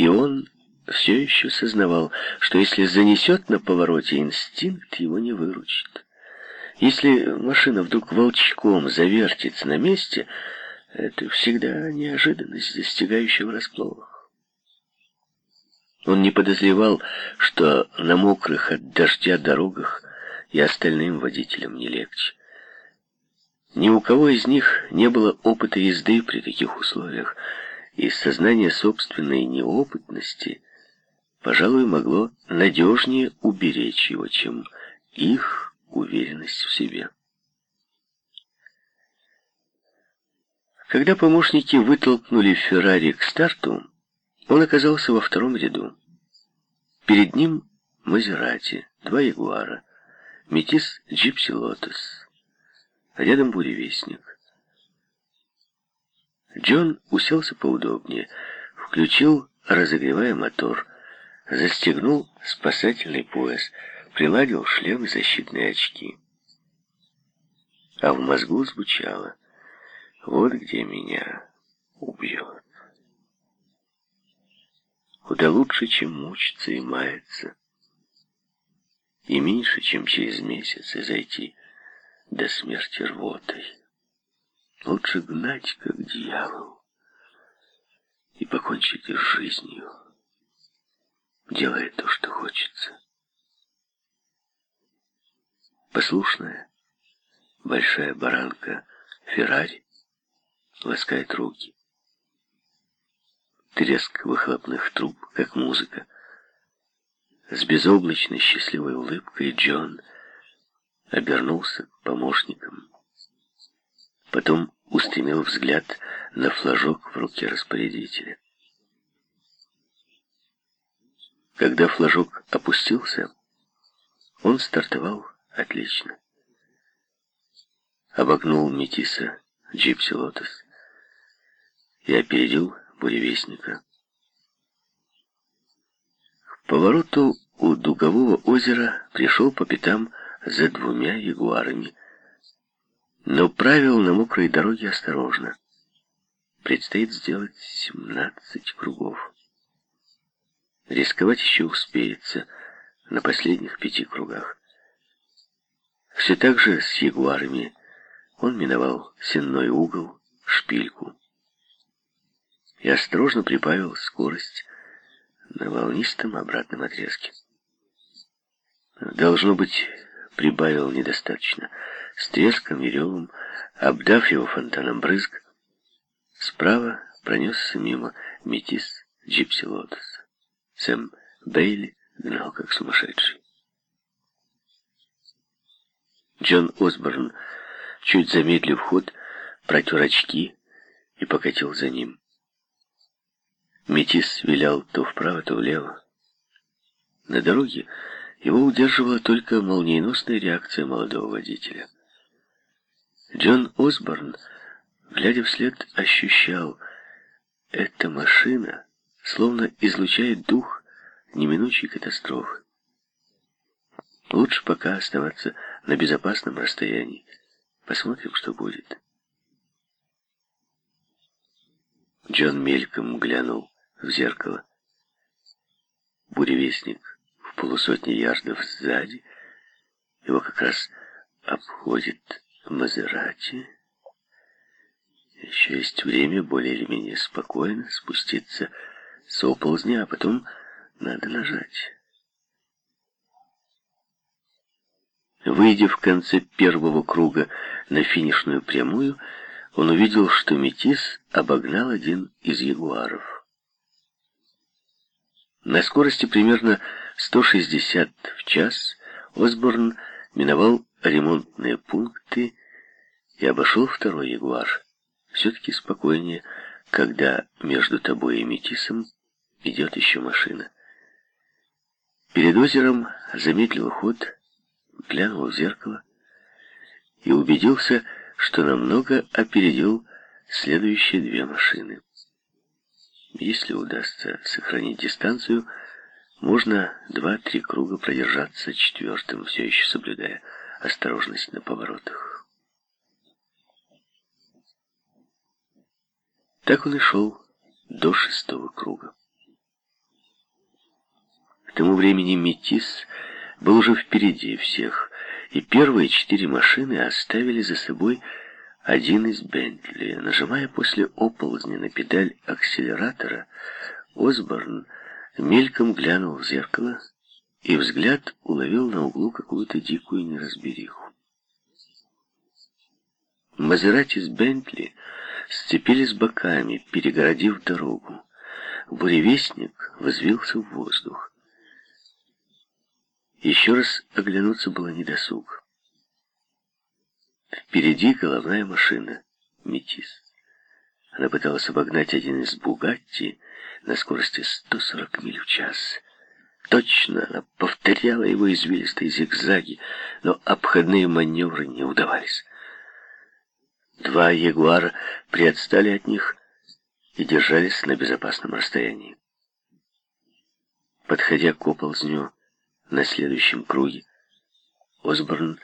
И он все еще сознавал, что если занесет на повороте, инстинкт его не выручит. Если машина вдруг волчком завертится на месте, это всегда неожиданность, застигающая врасплох. Он не подозревал, что на мокрых от дождя дорогах и остальным водителям не легче. Ни у кого из них не было опыта езды при таких условиях, и сознание собственной неопытности, пожалуй, могло надежнее уберечь его, чем их уверенность в себе. Когда помощники вытолкнули Феррари к старту, он оказался во втором ряду. Перед ним Мазерати, два Ягуара, Метис Джипси Лотос, рядом буревестник. Джон уселся поудобнее, включил, разогревая мотор, застегнул спасательный пояс — приладил шлем и защитные очки. А в мозгу звучало «Вот где меня убьет». Куда лучше, чем мучиться и маяться, и меньше, чем через месяц и зайти до смерти рвотой. Лучше гнать, как дьявол, и покончить с жизнью, делая то, что хочется. Послушная, большая баранка Феррари ласкает руки. Треск выхлопных труб, как музыка. С безоблачной счастливой улыбкой Джон обернулся к помощникам. Потом устремил взгляд на флажок в руке распорядителя. Когда флажок опустился, он стартовал Отлично. Обогнул Метиса Джипси Лотос и опередил буревестника. К повороту у Дугового озера пришел по пятам за двумя ягуарами, но правил на мокрой дороге осторожно. Предстоит сделать семнадцать кругов. Рисковать еще успеется на последних пяти кругах. Все так же с ягуарами он миновал сенной угол, шпильку и осторожно прибавил скорость на волнистом обратном отрезке. Должно быть, прибавил недостаточно. С треском и ревом, обдав его фонтаном брызг, справа пронесся мимо метис Джипси Лотос. Сэм Бейли гнал как сумасшедший. Джон Осборн, чуть замедлив ход, протер очки и покатил за ним. Метис вилял то вправо, то влево. На дороге его удерживала только молниеносная реакция молодого водителя. Джон Осборн, глядя вслед, ощущал, эта машина словно излучает дух неминучей катастрофы. Лучше пока оставаться на безопасном расстоянии. Посмотрим, что будет. Джон мельком глянул в зеркало. Буревестник полусотни ярдов сзади. Его как раз обходит Мазерати. Еще есть время более или менее спокойно спуститься с оползня, а потом надо нажать. Выйдя в конце первого круга на финишную прямую, он увидел, что Метис обогнал один из ягуаров. На скорости примерно 160 в час Осборн миновал ремонтные пункты и обошел второй ягуар. Все-таки спокойнее, когда между тобой и Метисом идет еще машина. Перед озером замедлил ход глянул в зеркало и убедился, что намного опередил следующие две машины. Если удастся сохранить дистанцию, можно два-три круга продержаться четвертым, все еще соблюдая осторожность на поворотах. Так он и шел до шестого круга. тому времени Метис был уже впереди всех, и первые четыре машины оставили за собой один из Бентли. Нажимая после оползня на педаль акселератора, Осборн мельком глянул в зеркало и взгляд уловил на углу какую-то дикую неразбериху. Мазерати с Бентли сцепились боками, перегородив дорогу. Буревестник возвился в воздух. Еще раз оглянуться было недосуг. Впереди головная машина, метис. Она пыталась обогнать один из «Бугатти» на скорости 140 миль в час. Точно она повторяла его извилистые зигзаги, но обходные маневры не удавались. Два ягуара приотстали от них и держались на безопасном расстоянии. Подходя к оползню на следующем круге, Осборн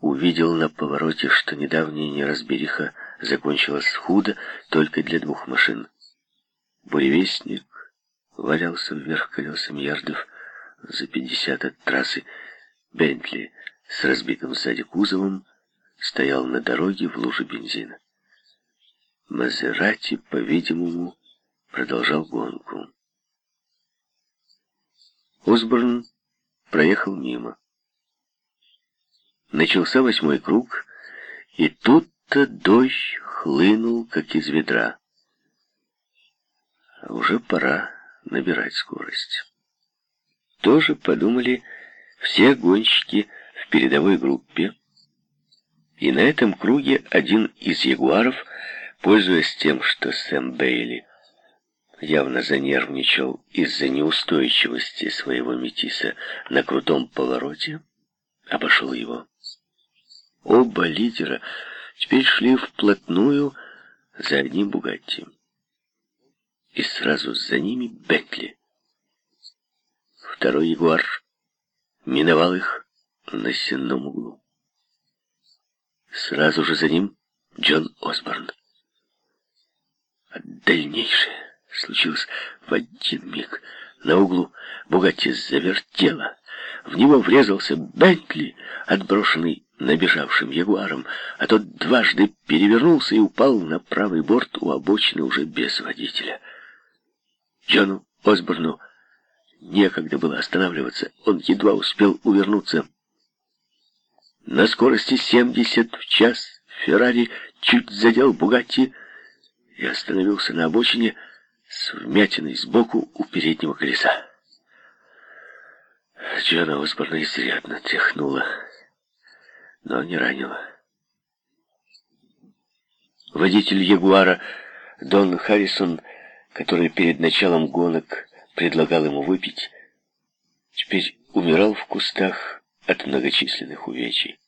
увидел на повороте, что недавняя неразбериха закончилась худо только для двух машин. Буревестник валялся вверх колесами ярдов за пятьдесят от трассы. Бентли с разбитым сзади кузовом стоял на дороге в луже бензина. Мазерати, по-видимому, продолжал гонку. Осборн проехал мимо. Начался восьмой круг, и тут-то дождь хлынул, как из ведра. А уже пора набирать скорость. Тоже подумали все гонщики в передовой группе, и на этом круге один из ягуаров, пользуясь тем, что Сэм Бейли явно занервничал из-за неустойчивости своего метиса на крутом повороте, обошел его. Оба лидера теперь шли вплотную за одним Бугатти. И сразу за ними Бентли. Второй Ягуар миновал их на сенном углу. Сразу же за ним Джон Осборн. А дальнейшее случилось в один миг. На углу Бугатти завертела. В него врезался Бентли, отброшенный набежавшим ягуаром, а тот дважды перевернулся и упал на правый борт у обочины уже без водителя. Джону Осборну некогда было останавливаться, он едва успел увернуться. На скорости 70 в час Феррари чуть задел Бугатти и остановился на обочине с вмятиной сбоку у переднего колеса. Джона Осборна изрядно тряхнула, но не ранила. Водитель Ягуара Дон Харрисон, который перед началом гонок предлагал ему выпить, теперь умирал в кустах от многочисленных увечий.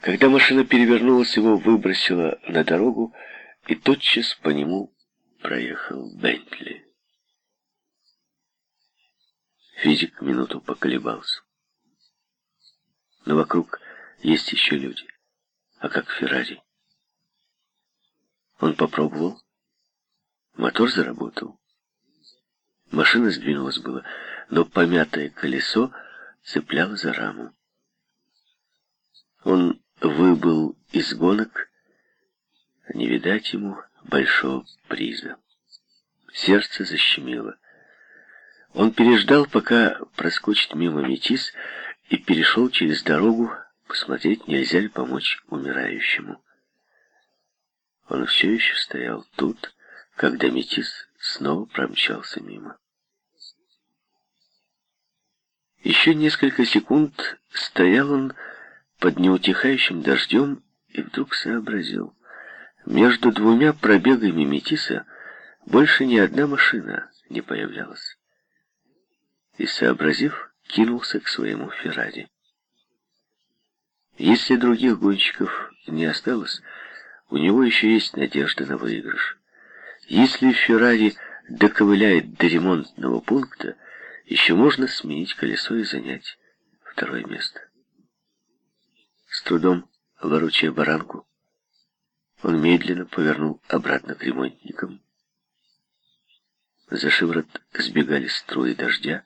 Когда машина перевернулась, его выбросило на дорогу, и тотчас по нему проехал Бентли. Физик минуту поколебался. Но вокруг есть еще люди. А как Феррари? Он попробовал. Мотор заработал. Машина сдвинулась было, но помятое колесо цепляло за раму. Он выбыл из гонок, не видать ему большого приза. Сердце защемило. Он переждал, пока проскочит мимо метис, и перешел через дорогу посмотреть, нельзя ли помочь умирающему. Он все еще стоял тут, когда метис снова промчался мимо. Еще несколько секунд стоял он под неутихающим дождем и вдруг сообразил. Между двумя пробегами Метиса больше ни одна машина не появлялась. И, сообразив, кинулся к своему Феррари. Если других гонщиков не осталось, у него еще есть надежда на выигрыш. Если Феррари доковыляет до ремонтного пункта, еще можно сменить колесо и занять второе место. С трудом ворочая баранку, он медленно повернул обратно к ремонтникам. За шиворот сбегали струи дождя,